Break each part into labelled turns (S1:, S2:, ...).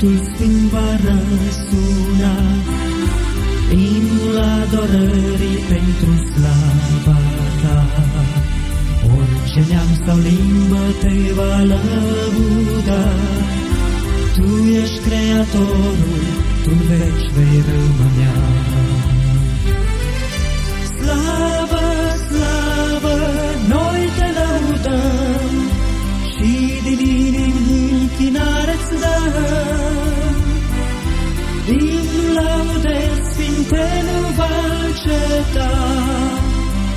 S1: pământul sfânt va răsuna, Imnul adorării pentru slava ta. Orice neam sau limbă te va lăuda, Tu ești Creatorul, Tu veci vei rămânea. Înceta,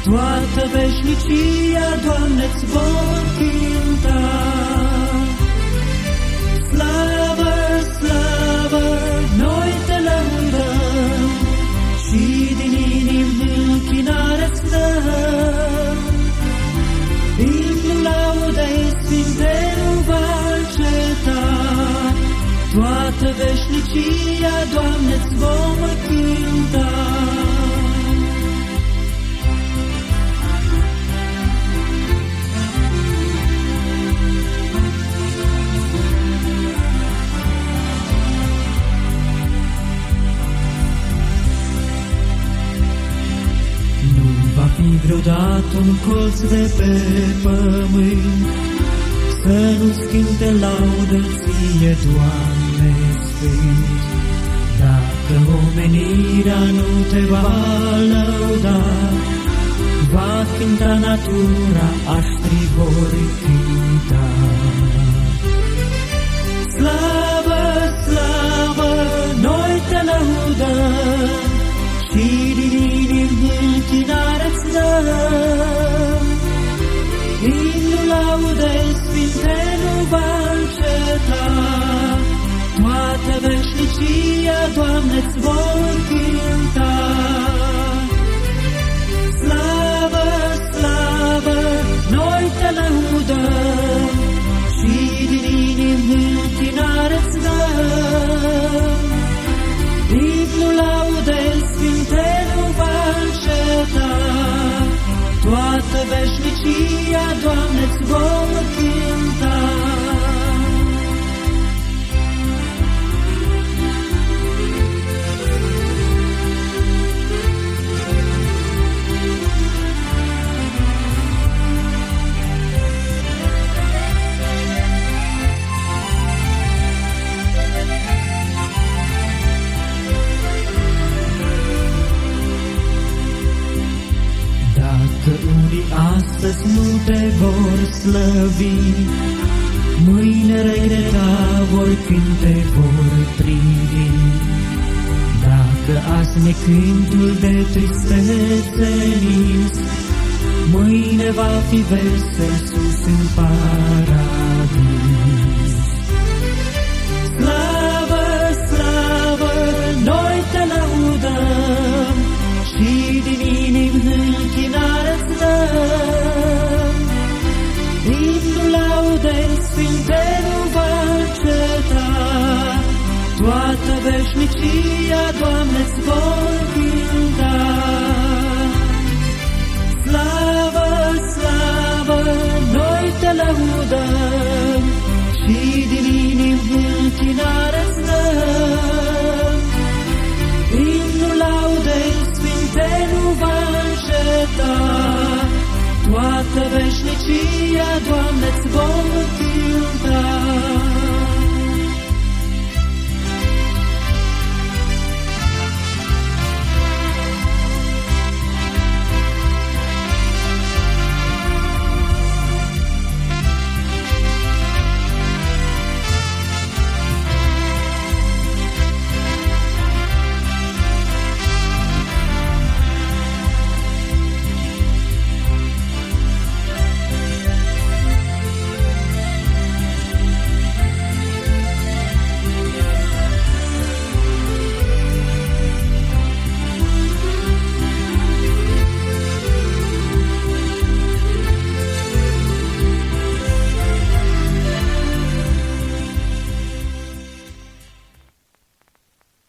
S1: toată veșnicia, Doamne-ți vom cânta. Slavă, slavă, noi te lăudăm și din inimi închinare-ți dăm. Imnul laudei sfinte nu va înceta, toată veșnicia, Doamne-ți vom cânta. Vreodată un colț de pe pământ Să nu schimbe laudă ție, Doamne Sfânt. Dacă omenirea nu te va lăuda, Va cânta natura, aștri vor cânta. Slavă, slavă, noi te lăudăm și din inimi închinare-ți dăm. Imnul laudei sfinte nu va înceta, toată veșnicia, Doamne-ți vom cânta. Astăzi nu te vor slăvi, Mâine răile ta vor când te vor privi. Dacă azi ne cântul de tristețe nins, Mâine va fi vesel sus în paradis. Laudei sfinte nu va înceta, toată veșnicia, Doamne-ți vor cânta. Slavă, slavă, noi te lăudăm și din inimi închinare-ți dăm. Imnul laudei sfinte nu va înceta, toată veșnicia, Doamne-ți vom cânta.